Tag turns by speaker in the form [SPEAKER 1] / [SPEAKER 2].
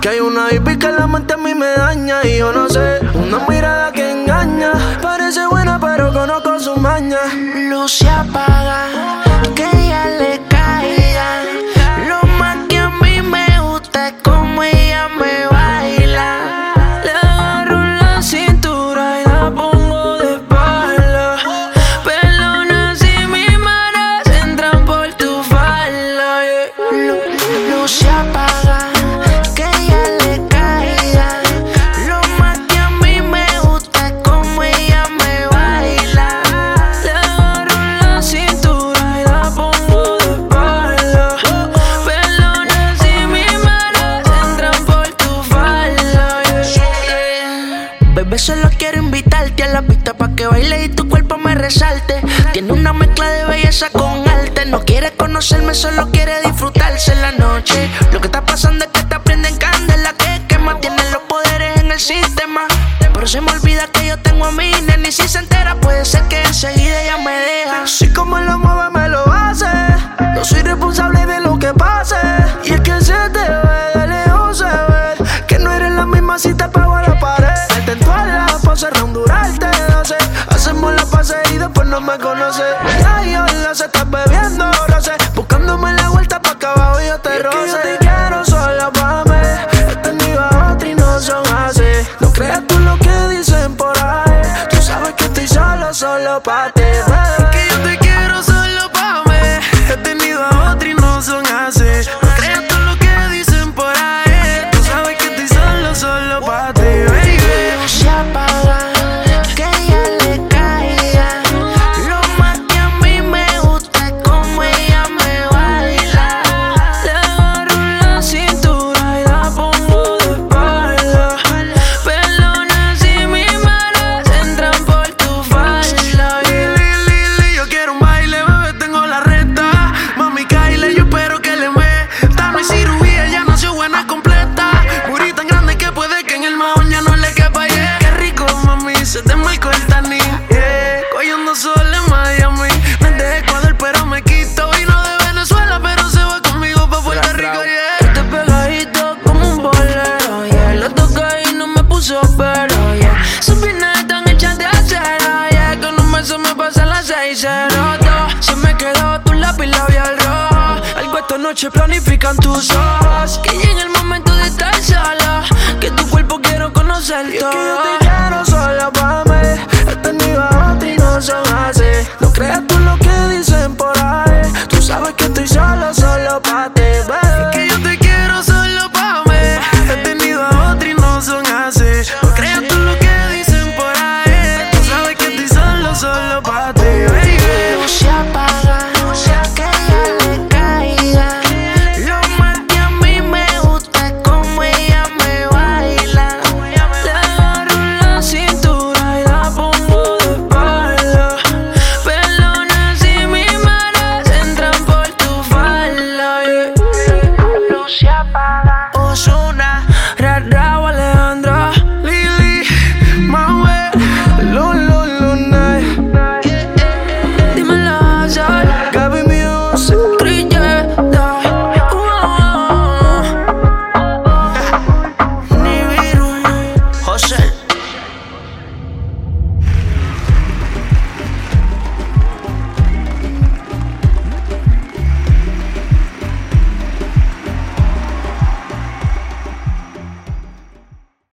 [SPEAKER 1] Que hay una hippie que la mente a mí me daña y yo no sé. Una mirada que engaña. Parece buena, pero conozco su maña.
[SPEAKER 2] Luz se apaga, solo quiero invitarte a la pista para que baile y tu cuerpo me resalte. Tiene una mezcla de belleza con arte. No quiere conocerme, solo quiere disfrutarse la noche. Lo que está pasando es que te prenden candela que quema. Tiene los poderes en el sistema. Pero se me olvida que yo tengo a mi nena y si se entera puede ser que enseguida ella me deja.
[SPEAKER 1] Así como lo mueve, me lo hace. No soy responsable de lo que pase. Y es que se te ve, no me conoce. Ya yo la se estás bebiendo, sé. Buscándome la vuelta pa' acá abajo yo te roce. yo te quiero sola pa' mí. Este ni va otro y no son así. No creas tú lo que dicen por ahí. Tú sabes que estoy solo, solo pa' ti,
[SPEAKER 2] noche planifican tus ojos. Que llegue el momento de estar sola. Que tu cuerpo quiero conocer
[SPEAKER 1] Y es que yo
[SPEAKER 2] todo.
[SPEAKER 1] te quiero sola pa' mí Este ni